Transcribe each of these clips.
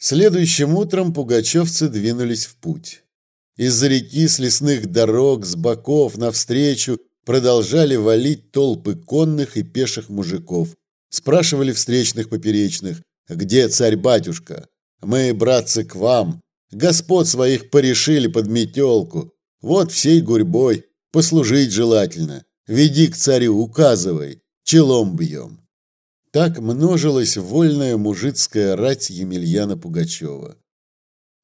Следующим утром пугачевцы двинулись в путь. Из-за реки с лесных дорог, с боков навстречу продолжали валить толпы конных и пеших мужиков. Спрашивали встречных поперечных, где царь-батюшка? Мы, братцы, к вам. Господ своих порешили под метелку. Вот всей гурьбой. Послужить желательно. Веди к царю, указывай. Челом бьем. Так множилась вольная мужицкая рать Емельяна Пугачева.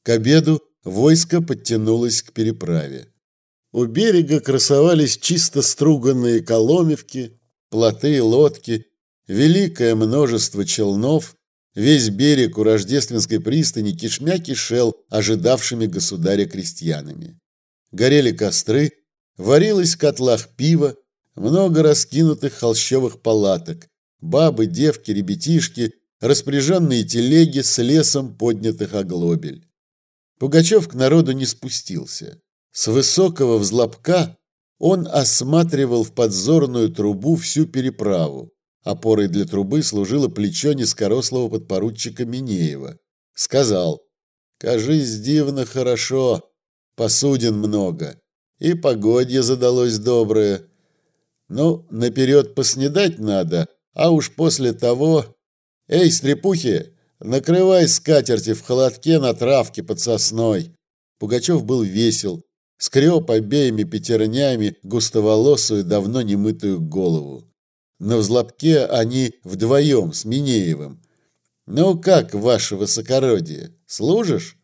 К обеду войско подтянулось к переправе. У берега красовались чисто струганные коломевки, плоты и лодки, великое множество челнов, весь берег у Рождественской пристани кишмя кишел ожидавшими государя крестьянами. Горели костры, варилось в котлах пиво, много раскинутых холщовых палаток, бабы, девки, ребятишки, распряженные телеги с лесом поднятых оглобель. Пугачев к народу не спустился. С высокого взлобка он осматривал в подзорную трубу всю переправу. Опорой для трубы служило плечо низкорослого подпоручика Минеева. Сказал, «Кажись, дивно хорошо, посудин много, и погодье задалось доброе. Ну, наперед поснедать надо, а уж после того... Эй, стрепухи, накрывай скатерти в холодке на травке под сосной». Пугачев был весел, скреб обеими пятернями густоволосую, давно немытую голову. На взлобке они вдвоем с Минеевым. «Ну как, ваше высокородие, служишь?»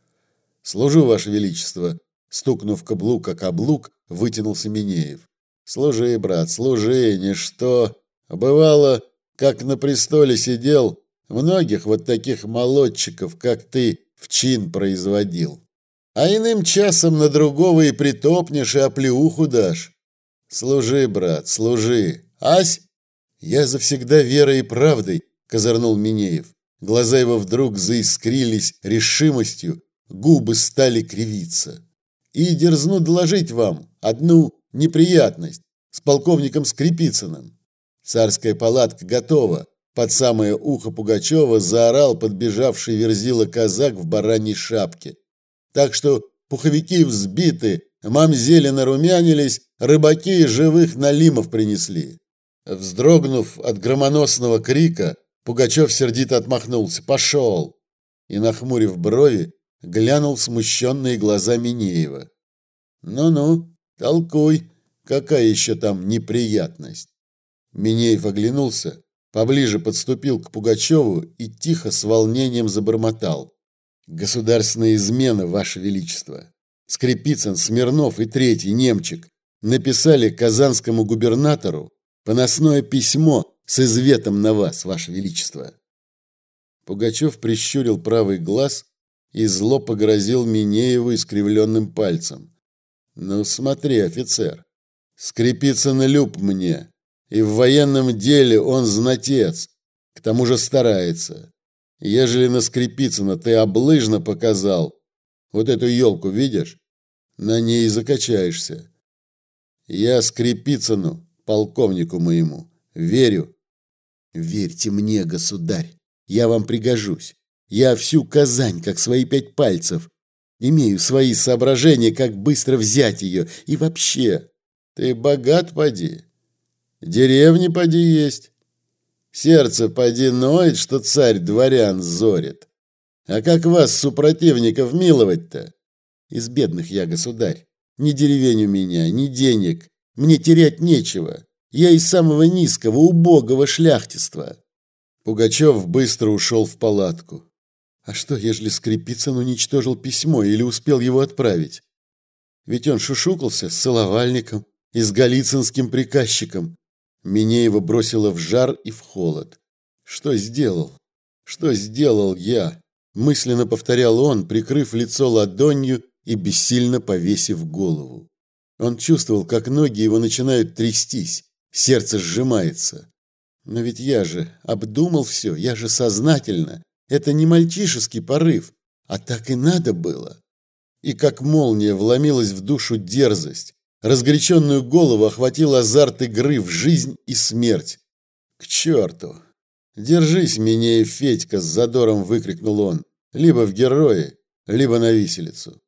«Служу, ваше величество», — стукнув каблук о каблук, вытянулся Минеев. «Служи, брат, служи, ничто. Бывало, как на престоле сидел, многих вот таких молодчиков, как ты, в чин производил. А иным часом на другого и притопнешь, и оплеуху дашь. Служи, брат, служи. Ась, я завсегда верой и правдой, козырнул Минеев. Глаза его вдруг заискрились решимостью, губы стали кривиться. И дерзну доложить вам одну неприятность с полковником Скрипицыным. Царская палатка готова. Под самое ухо Пугачева заорал подбежавший верзила казак в бараньей шапке. Так что пуховики взбиты, мамзели нарумянились, рыбаки живых налимов принесли. Вздрогнув от громоносного крика, Пугачев сердито отмахнулся. «Пошел!» И, нахмурив брови, глянул смущенные глаза Минеева. «Ну-ну, толкуй, какая еще там неприятность?» Минеев оглянулся, поближе подступил к Пугачеву и тихо с волнением забормотал. Государственная измена, Ваше Величество. Скрипицын, Смирнов и третий немчик написали казанскому губернатору поносное письмо с изветом на вас, Ваше Величество. Пугачев прищурил правый глаз и зло погрозил Минееву искривленным пальцем. «Ну, смотри, офицер, Скрипицын люб мне, и в военном деле он знатец, к тому же старается. Ежели на Скрипицына ты облыжно показал, вот эту елку видишь? На ней и закачаешься. Я Скрипицыну, полковнику моему, верю. Верьте мне, государь, я вам пригожусь. Я всю Казань, как свои пять пальцев. Имею свои соображения, как быстро взять ее. И вообще, ты богат, поди. Деревни, поди, есть. Сердце поди ноет, что царь дворян зорит. А как вас, супротивников, миловать-то? Из бедных я, государь. Ни деревень у меня, ни денег. Мне терять нечего. Я из самого низкого, убогого шляхтиства. Пугачев быстро ушел в палатку. А что, ежели Скрипицын уничтожил письмо или успел его отправить? Ведь он шушукался с целовальником и с голицынским приказчиком. Минеева бросила в жар и в холод. Что сделал? Что сделал я? Мысленно повторял он, прикрыв лицо ладонью и бессильно повесив голову. Он чувствовал, как ноги его начинают трястись, сердце сжимается. Но ведь я же обдумал все, я же сознательно. Это не мальчишеский порыв, а так и надо было. И как молния вломилась в душу дерзость, Разгоряченную голову охватил азарт игры в жизнь и смерть. «К черту! Держись, и Федька!» – с задором выкрикнул он. Либо в герои, либо на виселицу.